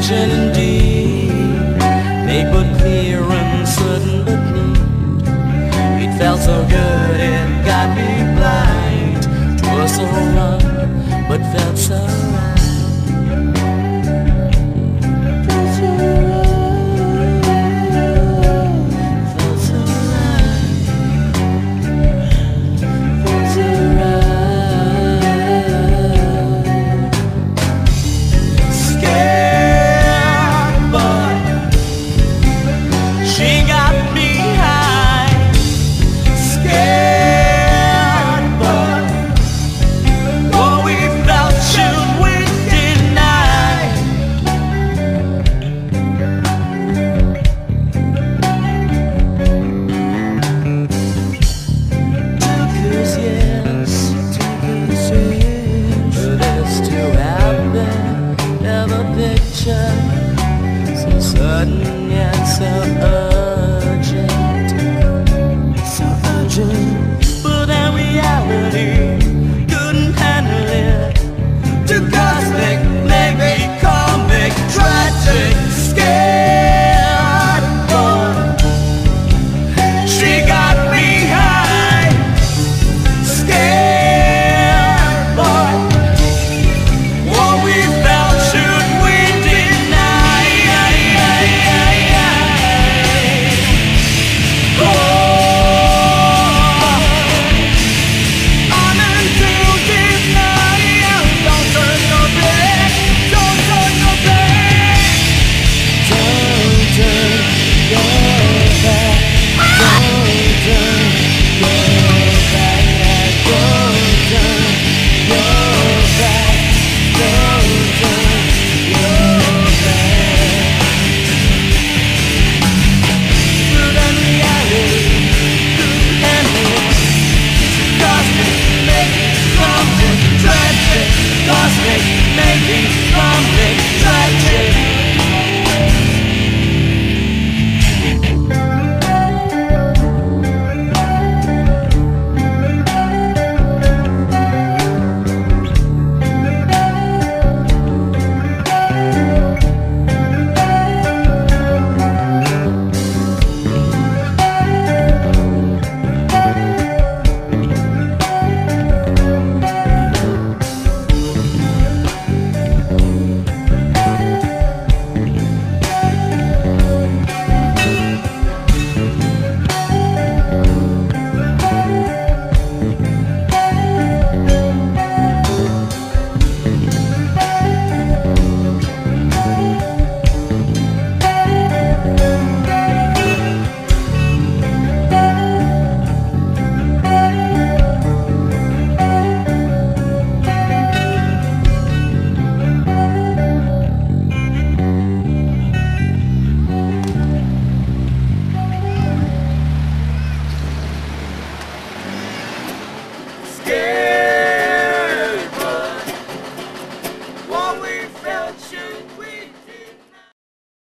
legend indeed. They put fear and sudden but It felt so good it got me blind. Twas a home run but felt so right.